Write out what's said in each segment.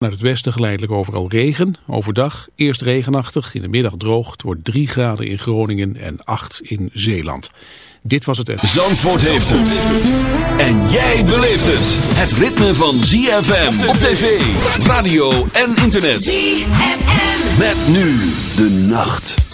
Naar het westen geleidelijk overal regen. Overdag eerst regenachtig, in de middag droog. Het wordt 3 graden in Groningen en 8 in Zeeland. Dit was het... Zandvoort heeft het. En jij beleeft het. Het ritme van ZFM op tv, radio en internet. ZFM. Met nu de nacht.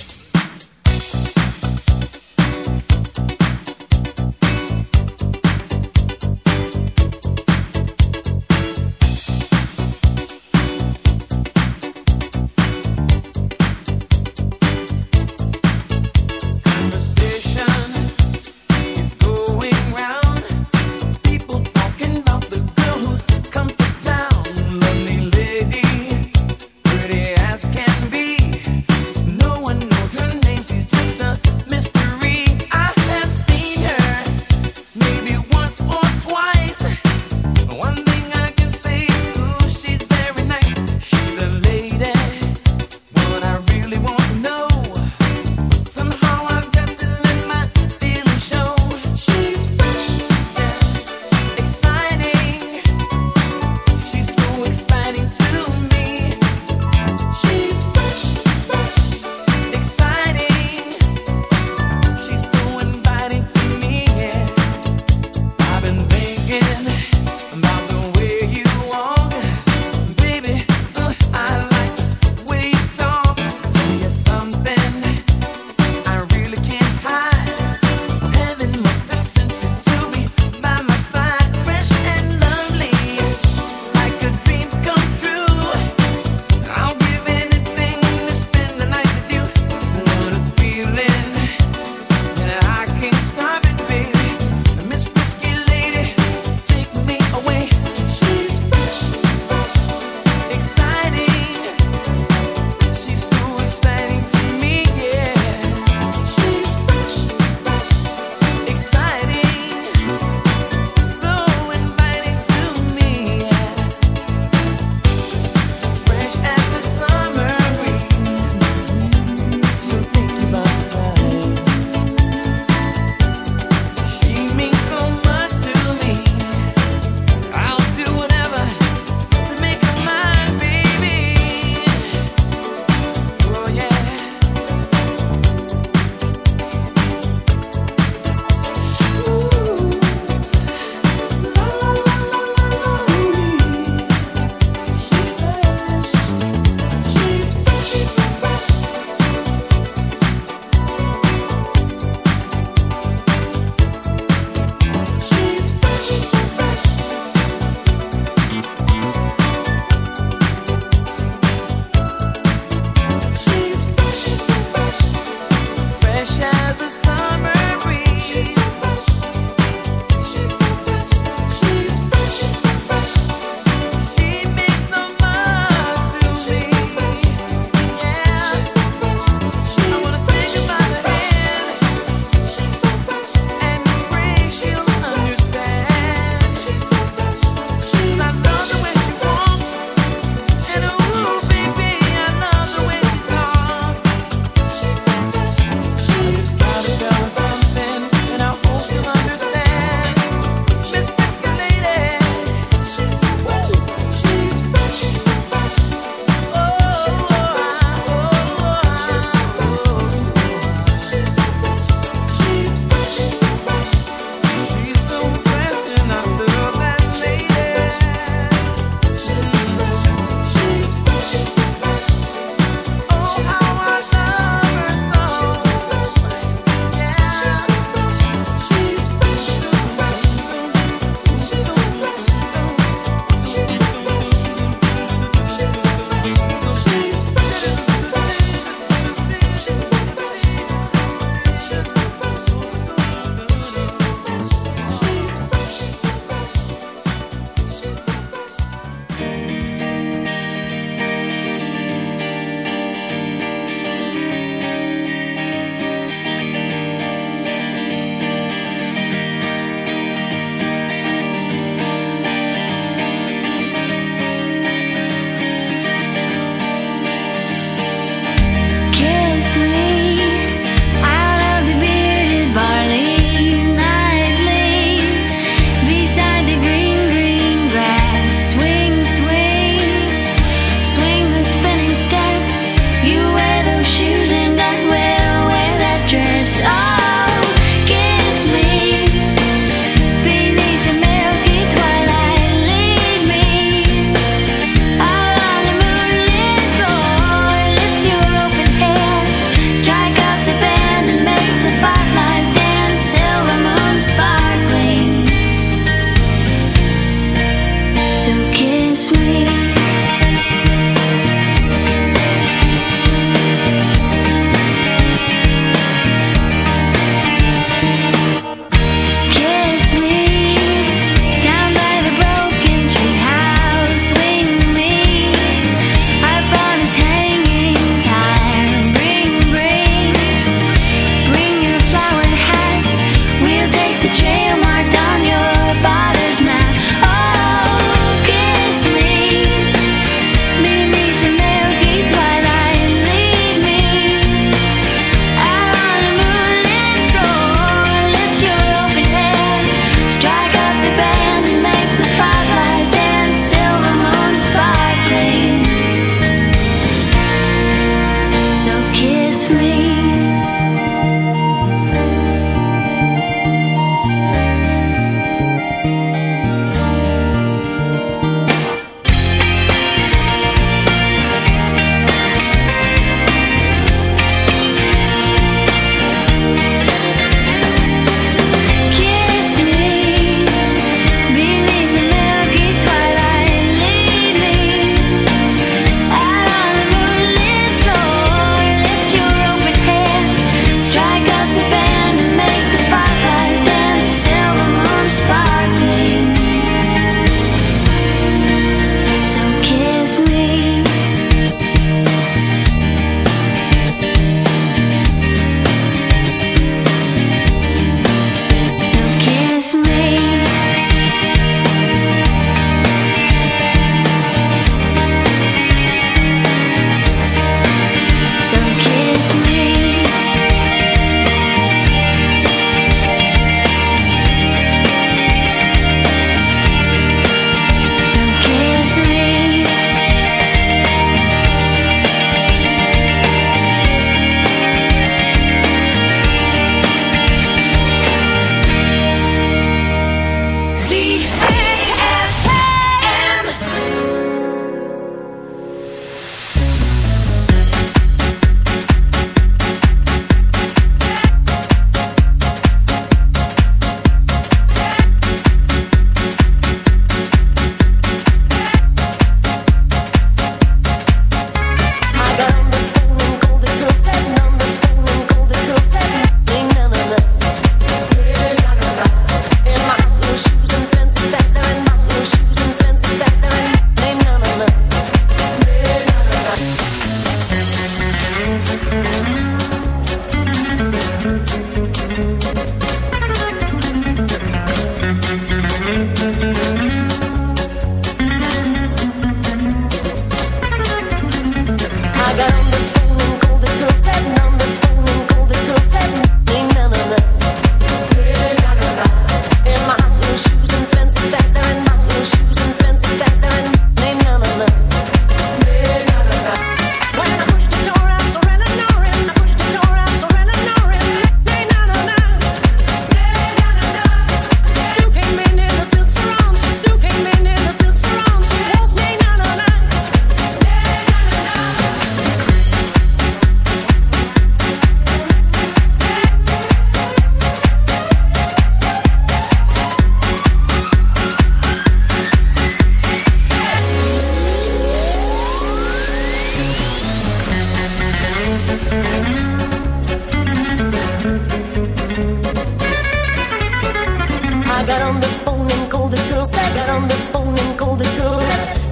got on the phone and called the girls. I got on the phone and called the girls.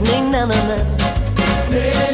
Nee, na, na, na. Nee.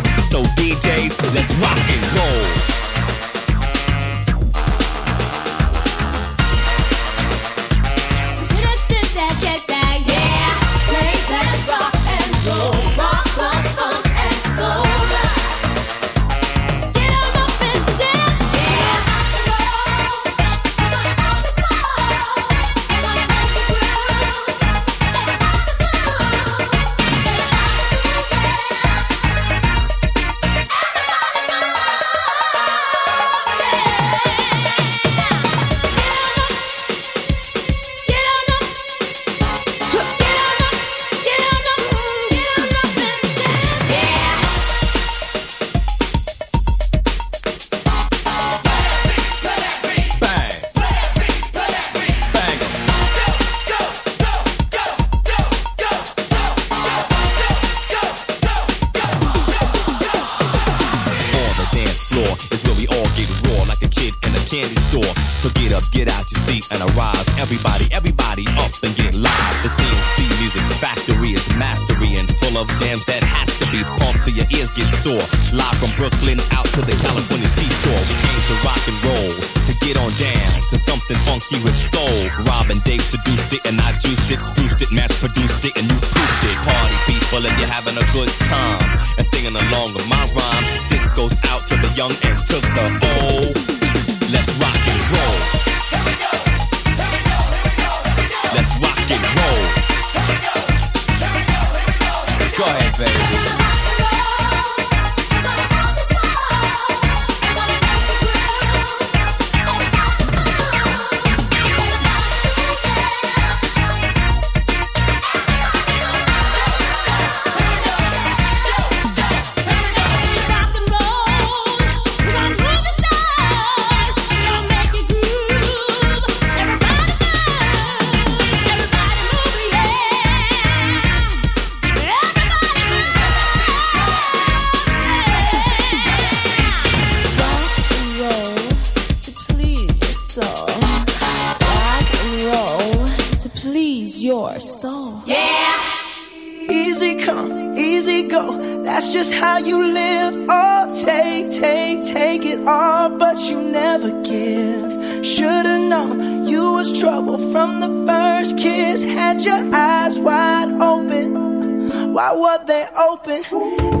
Why were they open?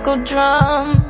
school drum.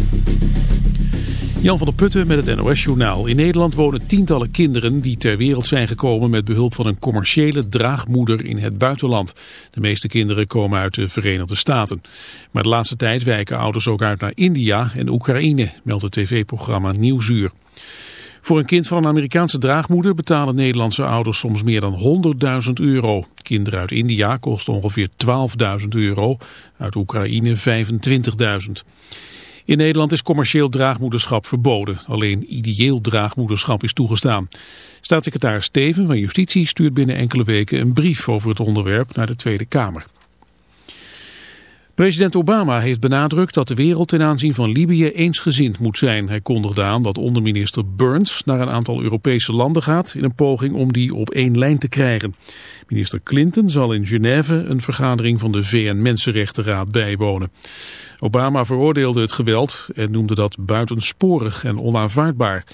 Jan van der Putten met het NOS-journaal. In Nederland wonen tientallen kinderen die ter wereld zijn gekomen met behulp van een commerciële draagmoeder in het buitenland. De meeste kinderen komen uit de Verenigde Staten. Maar de laatste tijd wijken ouders ook uit naar India en Oekraïne, meldt het tv-programma Nieuwsuur. Voor een kind van een Amerikaanse draagmoeder betalen Nederlandse ouders soms meer dan 100.000 euro. Kinderen uit India kosten ongeveer 12.000 euro, uit Oekraïne 25.000. In Nederland is commercieel draagmoederschap verboden. Alleen ideeel draagmoederschap is toegestaan. Staatssecretaris Steven van Justitie stuurt binnen enkele weken een brief over het onderwerp naar de Tweede Kamer. President Obama heeft benadrukt dat de wereld ten aanzien van Libië eensgezind moet zijn. Hij kondigde aan dat onderminister Burns naar een aantal Europese landen gaat in een poging om die op één lijn te krijgen. Minister Clinton zal in Genève een vergadering van de VN-Mensenrechtenraad bijwonen. Obama veroordeelde het geweld en noemde dat buitensporig en onaanvaardbaar.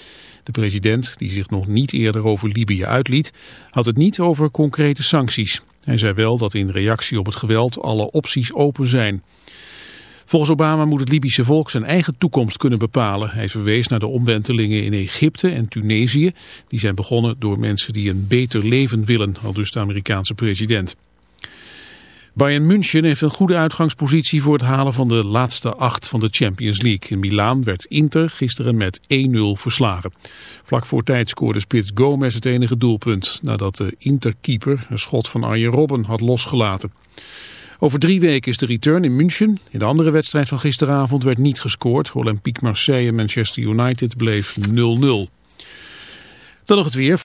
De president, die zich nog niet eerder over Libië uitliet, had het niet over concrete sancties. Hij zei wel dat in reactie op het geweld alle opties open zijn. Volgens Obama moet het Libische volk zijn eigen toekomst kunnen bepalen. Hij verwees naar de omwentelingen in Egypte en Tunesië. Die zijn begonnen door mensen die een beter leven willen, al dus de Amerikaanse president. Bayern München heeft een goede uitgangspositie voor het halen van de laatste acht van de Champions League. In Milaan werd Inter gisteren met 1-0 verslagen. Vlak voor tijd scoorde spits Gomez het enige doelpunt nadat de Interkeeper een schot van Arjen Robben had losgelaten. Over drie weken is de return in München. In de andere wedstrijd van gisteravond werd niet gescoord. Olympique Marseille en Manchester United bleef 0-0. Dan nog het weer.